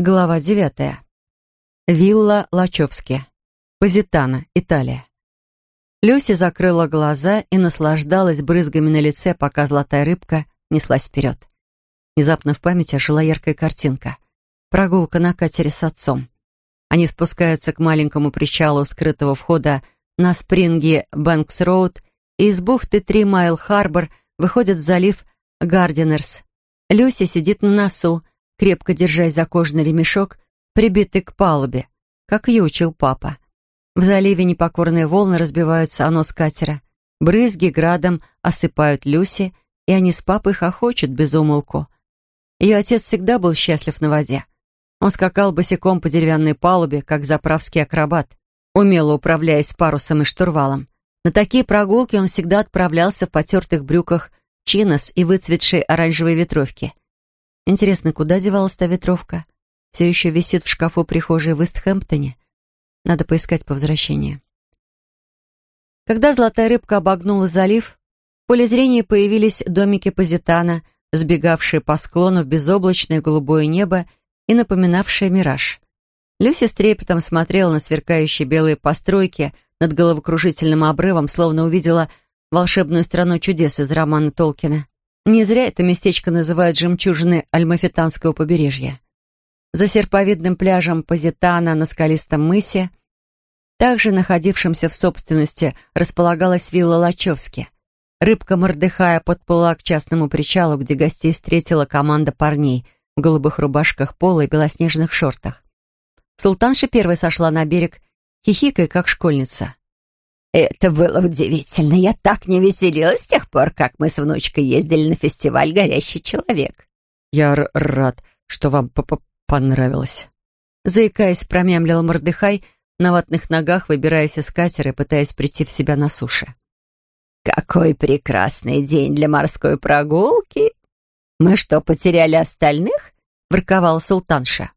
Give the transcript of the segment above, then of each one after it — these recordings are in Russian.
Глава девятая. Вилла Лачевски. Позитана, Италия. Люси закрыла глаза и наслаждалась брызгами на лице, пока золотая рыбка неслась вперед. Внезапно в памяти ожила яркая картинка. Прогулка на катере с отцом. Они спускаются к маленькому причалу скрытого входа на спринге Бэнкс-Роуд, и из бухты Три Майл Харбор выходит в залив Гардинерс. Люси сидит на носу, крепко держась за кожаный ремешок, прибитый к палубе, как ее учил папа. В заливе непокорные волны разбиваются о нос катера. Брызги градом осыпают Люси, и они с папой хохочут без умолку. Ее отец всегда был счастлив на воде. Он скакал босиком по деревянной палубе, как заправский акробат, умело управляясь парусом и штурвалом. На такие прогулки он всегда отправлялся в потертых брюках чинос и выцветшей оранжевой ветровке. Интересно, куда девалась та ветровка? Все еще висит в шкафу прихожей в Истхэмптоне? Надо поискать по возвращении. Когда золотая рыбка обогнула залив, в поле зрения появились домики Позитана, сбегавшие по склону в безоблачное голубое небо и напоминавшие мираж. Люси с трепетом смотрела на сверкающие белые постройки над головокружительным обрывом, словно увидела волшебную страну чудес из романа Толкина. Не зря это местечко называют жемчужиной Альмафетанского побережья. За серповидным пляжем Позитана на скалистом мысе, также находившемся в собственности, располагалась вилла Лачевски. Рыбка Мордыхая подплыла к частному причалу, где гостей встретила команда парней в голубых рубашках пола и белоснежных шортах. Султанша первой сошла на берег, хихикая, как школьница. Это было удивительно. Я так не веселилась с тех пор, как мы с внучкой ездили на фестиваль «Горящий человек». Я рад, что вам п -п понравилось. Заикаясь, промямлил Мордыхай на ватных ногах, выбираясь из катера и пытаясь прийти в себя на суше. «Какой прекрасный день для морской прогулки! Мы что, потеряли остальных?» — ворковала султанша.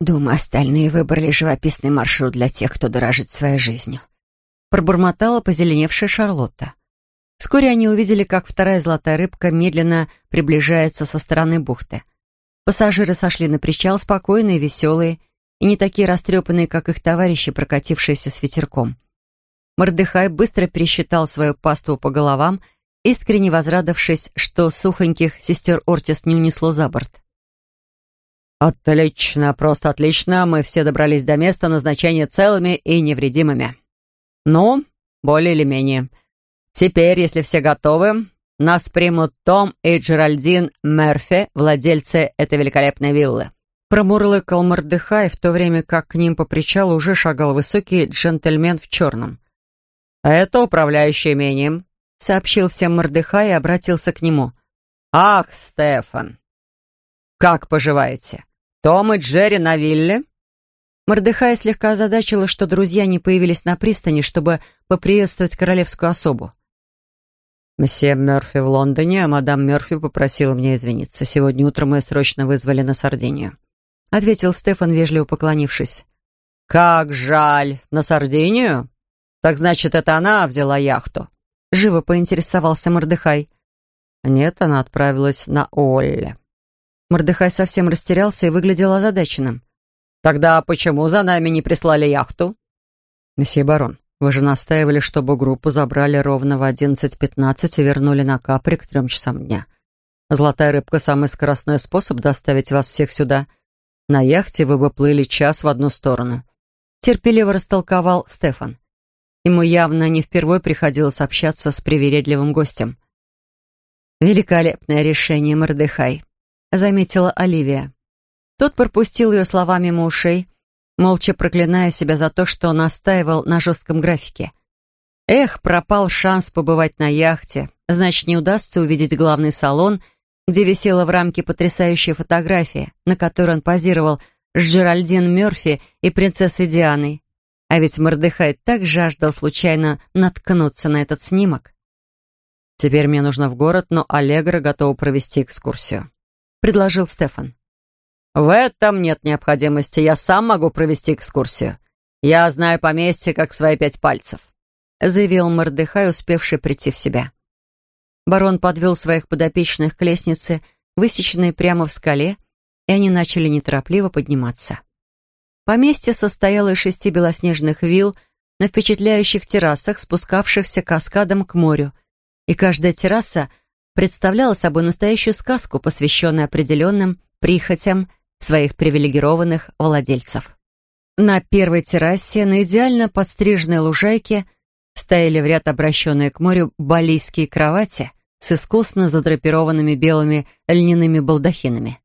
«Думаю, остальные выбрали живописный маршрут для тех, кто дорожит своей жизнью», пробормотала позеленевшая Шарлотта. Вскоре они увидели, как вторая золотая рыбка медленно приближается со стороны бухты. Пассажиры сошли на причал спокойные, веселые и не такие растрепанные, как их товарищи, прокатившиеся с ветерком. Мордыхай быстро пересчитал свою паству по головам, искренне возрадовавшись, что сухоньких сестер Ортис не унесло за борт. «Отлично, просто отлично. Мы все добрались до места назначения целыми и невредимыми», «Ну, более или менее. Теперь, если все готовы, нас примут Том и Джеральдин Мерфи, владельцы этой великолепной виллы». Промурлыкал Мордыхай, в то время как к ним по причалу уже шагал высокий джентльмен в черном. «А это управляющий имением», — сообщил всем Мордыхай и обратился к нему. «Ах, Стефан! Как поживаете? Том и Джерри на вилле?» Мордыхая слегка озадачила, что друзья не появились на пристани, чтобы поприветствовать королевскую особу. «Месье Мёрфи в Лондоне, а мадам Мёрфи попросила меня извиниться. Сегодня утром ее срочно вызвали на Сардинию», — ответил Стефан, вежливо поклонившись. «Как жаль! На Сардинию? Так значит, это она взяла яхту?» — живо поинтересовался Мордыхай. «Нет, она отправилась на Олле». Мордыхай совсем растерялся и выглядел озадаченным. Тогда почему за нами не прислали яхту? Месье барон, вы же настаивали, чтобы группу забрали ровно в 11.15 и вернули на Капри к трем часам дня. Золотая рыбка — самый скоростной способ доставить вас всех сюда. На яхте вы бы плыли час в одну сторону. Терпеливо растолковал Стефан. Ему явно не впервой приходилось общаться с привередливым гостем. «Великолепное решение, Мордыхай», — заметила Оливия. Тот пропустил ее слова мимо ушей, молча проклиная себя за то, что настаивал на жестком графике. Эх, пропал шанс побывать на яхте. Значит, не удастся увидеть главный салон, где висела в рамке потрясающая фотография, на которой он позировал с Джеральдин Мёрфи и принцессой Дианой. А ведь Мордыхай так жаждал случайно наткнуться на этот снимок. «Теперь мне нужно в город, но Аллегра готова провести экскурсию», — предложил Стефан. «В этом нет необходимости. Я сам могу провести экскурсию. Я знаю поместье, как свои пять пальцев», — заявил Мордыхай, успевший прийти в себя. Барон подвел своих подопечных к лестнице, высеченной прямо в скале, и они начали неторопливо подниматься. Поместье состояло из шести белоснежных вилл на впечатляющих террасах, спускавшихся каскадом к морю, и каждая терраса представляла собой настоящую сказку, посвященную определенным прихотям своих привилегированных владельцев. На первой террасе, на идеально подстриженной лужайке, стояли в ряд обращенные к морю балийские кровати с искусно задрапированными белыми льняными балдахинами.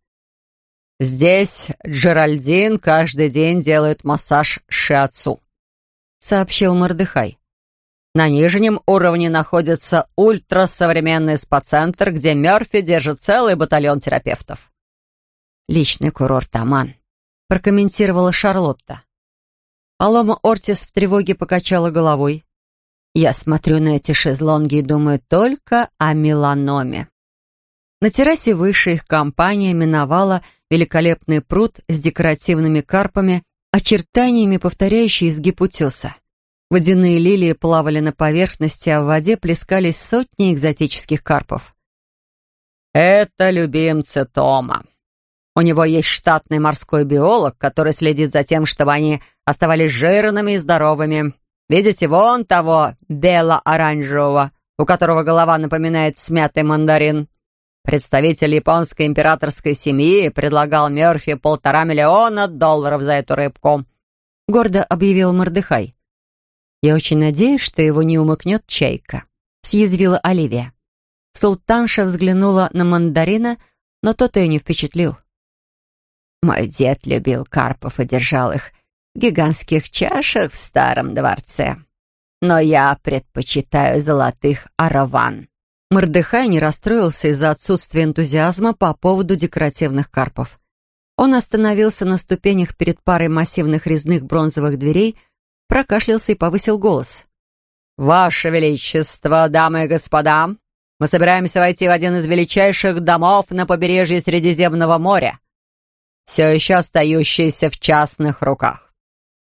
«Здесь Джеральдин каждый день делает массаж шиатсу», — сообщил Мордыхай. «На нижнем уровне находится ультрасовременный спа-центр, где Мёрфи держит целый батальон терапевтов». «Личный курорт Аман», — прокомментировала Шарлотта. Алома Ортис в тревоге покачала головой. «Я смотрю на эти шезлонги и думаю только о меланоме». На террасе выше их компания миновала великолепный пруд с декоративными карпами, очертаниями, повторяющие изгиб утеса. Водяные лилии плавали на поверхности, а в воде плескались сотни экзотических карпов. «Это любимцы Тома. У него есть штатный морской биолог, который следит за тем, чтобы они оставались жирными и здоровыми. Видите, вон того бело-оранжевого, у которого голова напоминает смятый мандарин. Представитель японской императорской семьи предлагал Мерфи полтора миллиона долларов за эту рыбку. Гордо объявил Мордыхай. «Я очень надеюсь, что его не умыкнет чайка», — съязвила Оливия. Султанша взглянула на мандарина, но тот ее не впечатлил. «Мой дед любил карпов и держал их в гигантских чашах в старом дворце. Но я предпочитаю золотых араван». Мордыхай не расстроился из-за отсутствия энтузиазма по поводу декоративных карпов. Он остановился на ступенях перед парой массивных резных бронзовых дверей, прокашлялся и повысил голос. «Ваше Величество, дамы и господа, мы собираемся войти в один из величайших домов на побережье Средиземного моря, все еще остающийся в частных руках.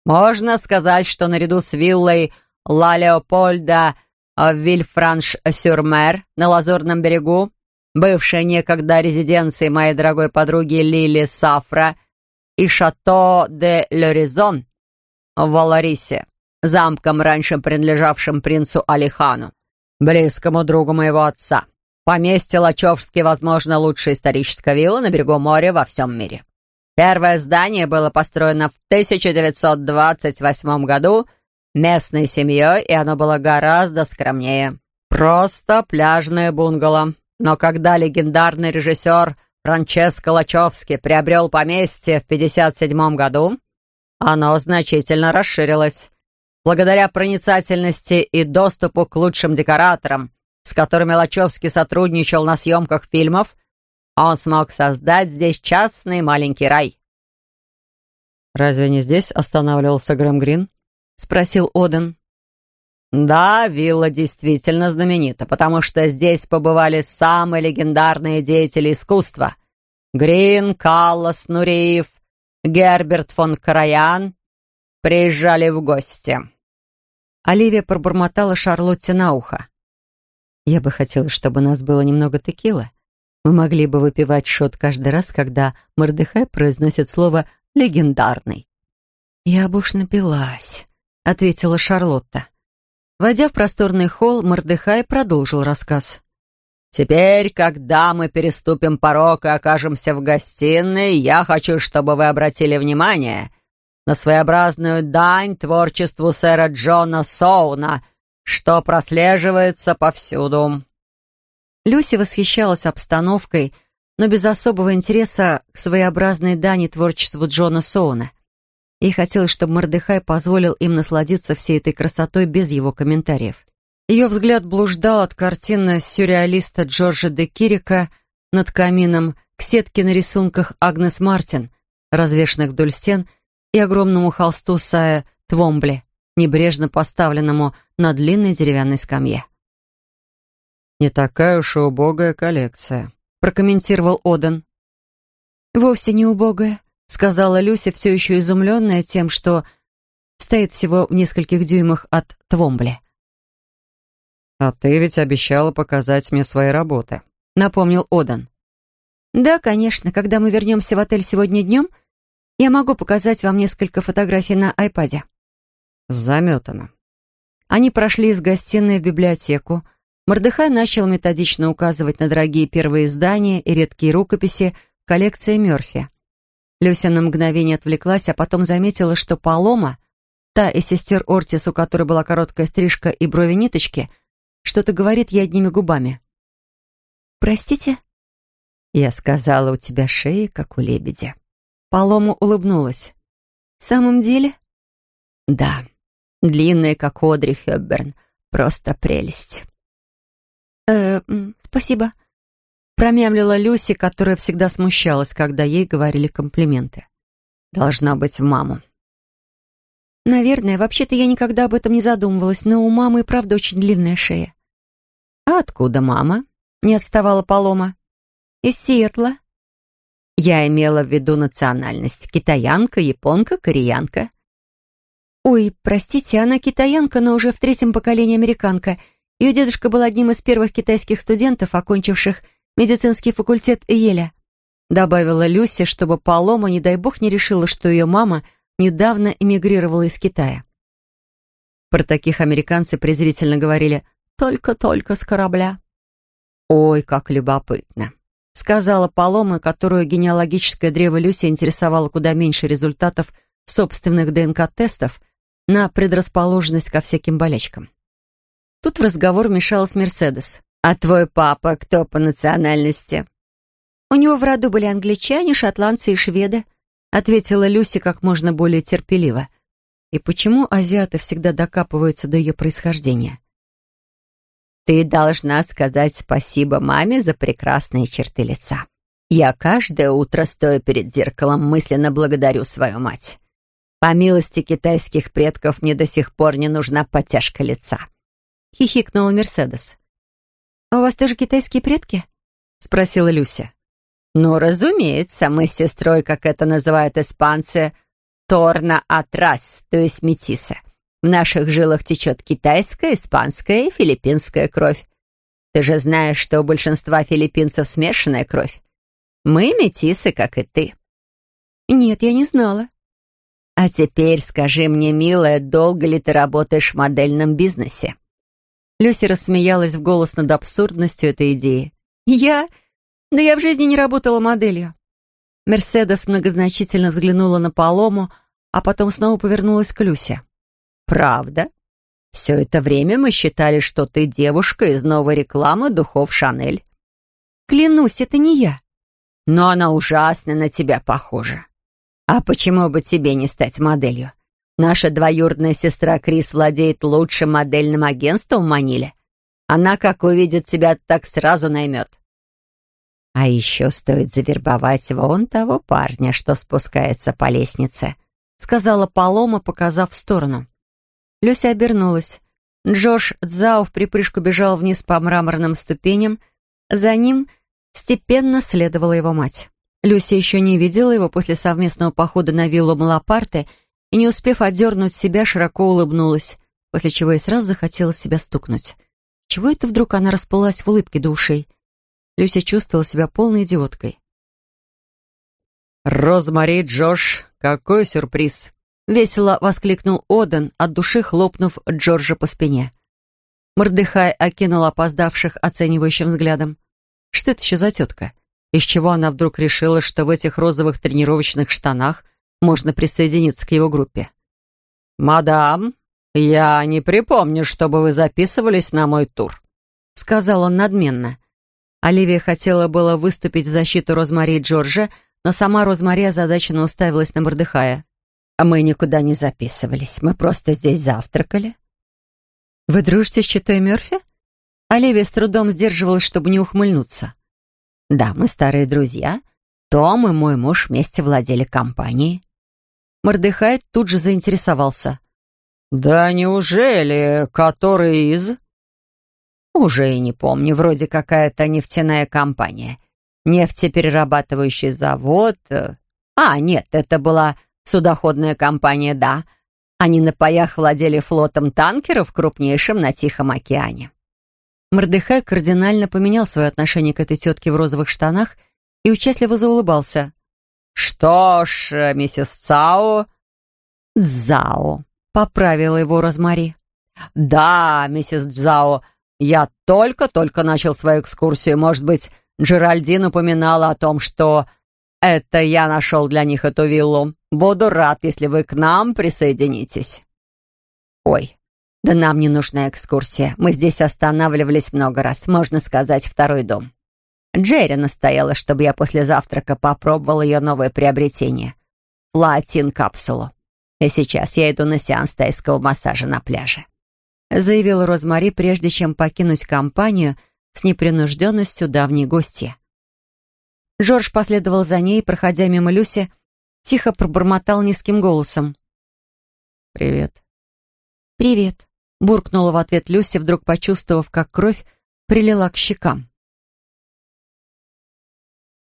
Можно сказать, что наряду с виллой Ла Леопольда в Вильфранш-Сюрмер на Лазурном берегу, бывшая некогда резиденцией моей дорогой подруги Лили Сафра, и Шато де Лоризон в Валарисе, замком, раньше принадлежавшим принцу Алихану, близкому другу моего отца. Поместье Лачевский, возможно, лучшая историческая вилла на берегу моря во всем мире. Первое здание было построено в 1928 году местной семьей, и оно было гораздо скромнее. Просто пляжное бунгало. Но когда легендарный режиссер Франческо Лачевски приобрел поместье в 1957 году, оно значительно расширилось. Благодаря проницательности и доступу к лучшим декораторам, с которыми Лачевский сотрудничал на съемках фильмов, он смог создать здесь частный маленький рай. «Разве не здесь останавливался Грэм Грин?» — спросил Оден. «Да, вилла действительно знаменита, потому что здесь побывали самые легендарные деятели искусства. Грин, Каллас, Нуриев, Герберт фон Караян приезжали в гости». Оливия пробормотала Шарлотте на ухо. «Я бы хотела, чтобы у нас было немного текила. Мы могли бы выпивать шот каждый раз, когда Мордыхай произносит слово «легендарный». «Я бы уж напилась», — ответила Шарлотта. Войдя в просторный холл, Мордыхай продолжил рассказ. «Теперь, когда мы переступим порог и окажемся в гостиной, я хочу, чтобы вы обратили внимание на своеобразную дань творчеству сэра Джона Соуна, что прослеживается повсюду». Люси восхищалась обстановкой, но без особого интереса к своеобразной дани творчеству Джона Соуна — Ей хотелось, чтобы Мордыхай позволил им насладиться всей этой красотой без его комментариев. Ее взгляд блуждал от картины сюрреалиста Джорджа де Кирика над камином к сетке на рисунках Агнес Мартин, развешанных вдоль стен, и огромному холсту Сая Твомбли, небрежно поставленному на длинной деревянной скамье. «Не такая уж и убогая коллекция», — прокомментировал Оден. «Вовсе не убогая сказала Люся, все еще изумленная тем, что стоит всего в нескольких дюймах от Твомбли. «А ты ведь обещала показать мне свои работы», — напомнил Одан. «Да, конечно. Когда мы вернемся в отель сегодня днем, я могу показать вам несколько фотографий на айпаде». Заметано. Они прошли из гостиной в библиотеку. Мордыхай начал методично указывать на дорогие первые издания и редкие рукописи коллекции Мёрфи. Люся на мгновение отвлеклась, а потом заметила, что Палома, та из сестер Ортис, у которой была короткая стрижка и брови ниточки, что-то говорит ей одними губами. «Простите?» «Я сказала, у тебя шея, как у лебедя». Палома улыбнулась. «В самом деле?» «Да, длинная, как Одри Хёбберн. Просто прелесть». «Э, спасибо», — промямлила Люси, которая всегда смущалась, когда ей говорили комплименты. «Должна быть в маму». «Наверное, вообще-то я никогда об этом не задумывалась, но у мамы и правда очень длинная шея». «А откуда мама?» — не отставала Палома. «Из Сиэтла». Я имела в виду национальность. Китаянка, японка, кореянка. «Ой, простите, она китаянка, но уже в третьем поколении американка. Ее дедушка был одним из первых китайских студентов, окончивших медицинский факультет Еля», добавила Люся, чтобы Палома, не дай бог, не решила, что ее мама недавно эмигрировала из Китая. Про таких американцы презрительно говорили «только-только с корабля». «Ой, как любопытно», — сказала Палома, которую генеалогическое древо Люси интересовало куда меньше результатов собственных ДНК-тестов на предрасположенность ко всяким болячкам. Тут в разговор вмешалась Мерседес. «А твой папа кто по национальности?» «У него в роду были англичане, шотландцы и шведы», ответила Люси как можно более терпеливо. И почему азиаты всегда докапываются до ее происхождения? «Ты должна сказать спасибо маме за прекрасные черты лица. Я каждое утро, стоя перед зеркалом, мысленно благодарю свою мать. По милости китайских предков мне до сих пор не нужна подтяжка лица. — хихикнула Мерседес. «А у вас тоже китайские предки?» — спросила Люся. «Ну, разумеется, мы с сестрой, как это называют испанцы, торна атрас, то есть метисы. В наших жилах течет китайская, испанская и филиппинская кровь. Ты же знаешь, что у большинства филиппинцев смешанная кровь. Мы метисы, как и ты». «Нет, я не знала». «А теперь скажи мне, милая, долго ли ты работаешь в модельном бизнесе?» Люси рассмеялась в голос над абсурдностью этой идеи. «Я? Да я в жизни не работала моделью». Мерседес многозначительно взглянула на Палому, а потом снова повернулась к Люсе. «Правда? Все это время мы считали, что ты девушка из новой рекламы духов Шанель». «Клянусь, это не я». «Но она ужасно на тебя похожа. А почему бы тебе не стать моделью? Наша двоюродная сестра Крис владеет лучшим модельным агентством в Маниле. Она, как увидит тебя, так сразу наймет. А еще стоит завербовать вон того парня, что спускается по лестнице», — сказала Палома, показав в сторону. Люся обернулась. Джош Дзао в припрыжку бежал вниз по мраморным ступеням. За ним степенно следовала его мать. Люся еще не видела его после совместного похода на виллу Малапарте — и, не успев отдернуть себя, широко улыбнулась, после чего ей сразу захотелось себя стукнуть. Чего это вдруг она расплылась в улыбке до ушей? Люся чувствовала себя полной идиоткой. «Розмари, Джош, какой сюрприз!» Весело воскликнул Оден, от души хлопнув Джорджа по спине. Мордыхай окинул опоздавших оценивающим взглядом. Что это еще за тетка? Из чего она вдруг решила, что в этих розовых тренировочных штанах можно присоединиться к его группе. «Мадам, я не припомню, чтобы вы записывались на мой тур», — сказал он надменно. Оливия хотела было выступить в защиту Розмари и Джорджа, но сама Розмари озадаченно уставилась на Мордыхая. «А мы никуда не записывались, мы просто здесь завтракали». «Вы дружите с Читой Мёрфи?» Оливия с трудом сдерживалась, чтобы не ухмыльнуться. «Да, мы старые друзья. Том и мой муж вместе владели компанией». Мордыхай тут же заинтересовался. «Да неужели? Который из?» «Уже и не помню. Вроде какая-то нефтяная компания. Нефтеперерабатывающий завод. А, нет, это была судоходная компания, да. Они на паях владели флотом танкеров, крупнейшим на Тихом океане». Мордыхай кардинально поменял свое отношение к этой тетке в розовых штанах и участливо заулыбался. «Что ж, миссис Цао...» «Дзао», — поправила его Розмари. «Да, миссис Цао, я только-только начал свою экскурсию. Может быть, Джеральдин упоминала о том, что это я нашел для них эту виллу. Буду рад, если вы к нам присоединитесь». «Ой, да нам не нужна экскурсия. Мы здесь останавливались много раз. Можно сказать, второй дом. Джерри настояла, чтобы я после завтрака попробовал ее новое приобретение. Платин-капсулу. И сейчас я иду на сеанс тайского массажа на пляже. Заявила Розмари, прежде чем покинуть компанию с непринужденностью давней гости. Жорж последовал за ней, проходя мимо Люси, тихо пробормотал низким голосом. «Привет». «Привет», — буркнула в ответ Люси, вдруг почувствовав, как кровь прилила к щекам.